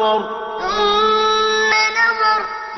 النظر